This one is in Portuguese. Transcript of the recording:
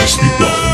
Mas me.